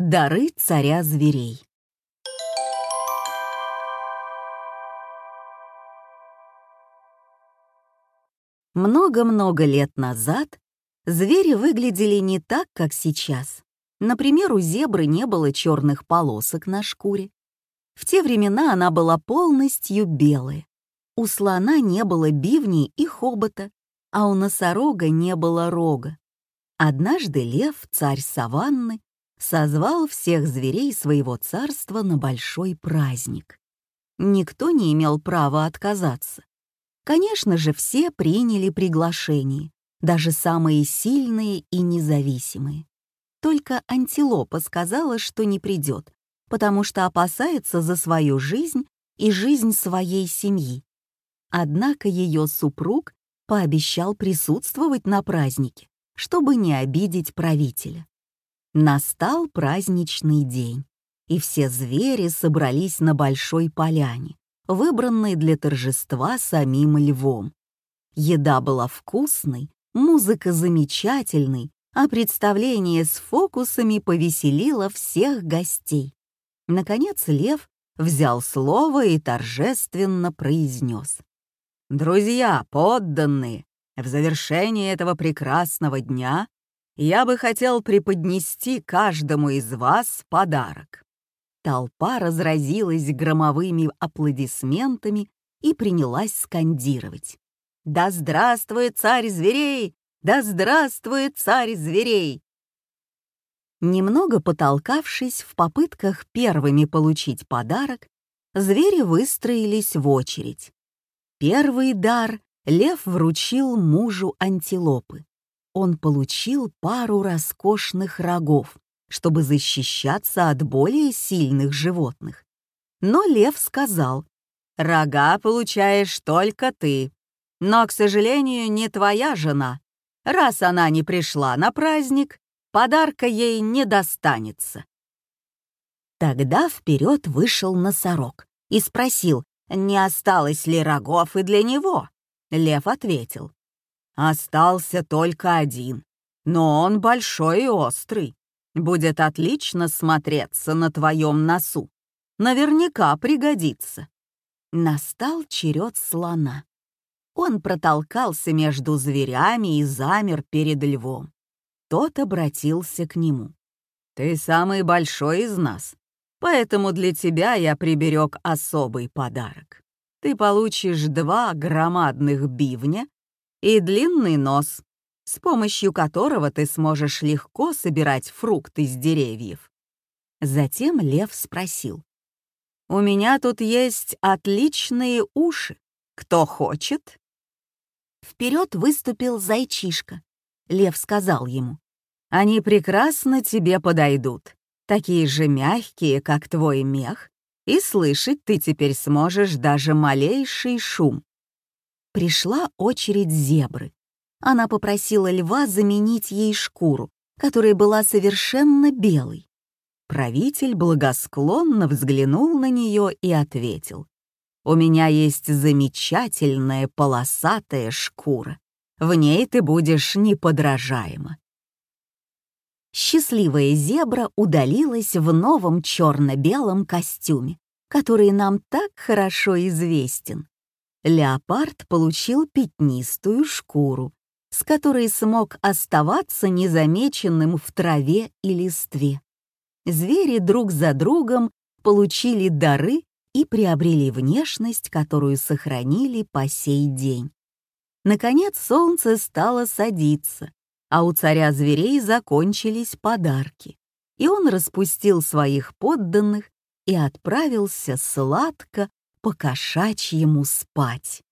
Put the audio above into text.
Дары царя зверей. Много-много лет назад звери выглядели не так, как сейчас. Например, у зебры не было черных полосок на шкуре. В те времена она была полностью белая. У слона не было бивней и хобота, а у носорога не было рога. Однажды лев, царь саванны, созвал всех зверей своего царства на большой праздник. Никто не имел права отказаться. Конечно же, все приняли приглашение, даже самые сильные и независимые. Только антилопа сказала, что не придет, потому что опасается за свою жизнь и жизнь своей семьи. Однако ее супруг пообещал присутствовать на празднике, чтобы не обидеть правителя. Настал праздничный день, и все звери собрались на большой поляне, выбранной для торжества самим львом. Еда была вкусной, музыка замечательной, а представление с фокусами повеселило всех гостей. Наконец лев взял слово и торжественно произнес. «Друзья, подданные, в завершении этого прекрасного дня я бы хотел преподнести каждому из вас подарок». Толпа разразилась громовыми аплодисментами и принялась скандировать. «Да здравствует царь зверей! Да здравствует царь зверей!» Немного потолкавшись в попытках первыми получить подарок, звери выстроились в очередь. Первый дар лев вручил мужу антилопы он получил пару роскошных рогов, чтобы защищаться от более сильных животных. Но лев сказал, «Рога получаешь только ты, но, к сожалению, не твоя жена. Раз она не пришла на праздник, подарка ей не достанется». Тогда вперед вышел носорог и спросил, не осталось ли рогов и для него. Лев ответил, Остался только один, но он большой и острый. Будет отлично смотреться на твоем носу. Наверняка пригодится. Настал черед слона. Он протолкался между зверями и замер перед львом. Тот обратился к нему. «Ты самый большой из нас, поэтому для тебя я приберег особый подарок. Ты получишь два громадных бивня и длинный нос, с помощью которого ты сможешь легко собирать фрукты с деревьев. Затем лев спросил. «У меня тут есть отличные уши. Кто хочет?» Вперед выступил зайчишка. Лев сказал ему. «Они прекрасно тебе подойдут, такие же мягкие, как твой мех, и слышать ты теперь сможешь даже малейший шум. Пришла очередь зебры. Она попросила льва заменить ей шкуру, которая была совершенно белой. Правитель благосклонно взглянул на нее и ответил. «У меня есть замечательная полосатая шкура. В ней ты будешь неподражаема». Счастливая зебра удалилась в новом черно-белом костюме, который нам так хорошо известен леопард получил пятнистую шкуру, с которой смог оставаться незамеченным в траве и листве. Звери друг за другом получили дары и приобрели внешность, которую сохранили по сей день. Наконец солнце стало садиться, а у царя зверей закончились подарки, и он распустил своих подданных и отправился сладко по кошачьему спать.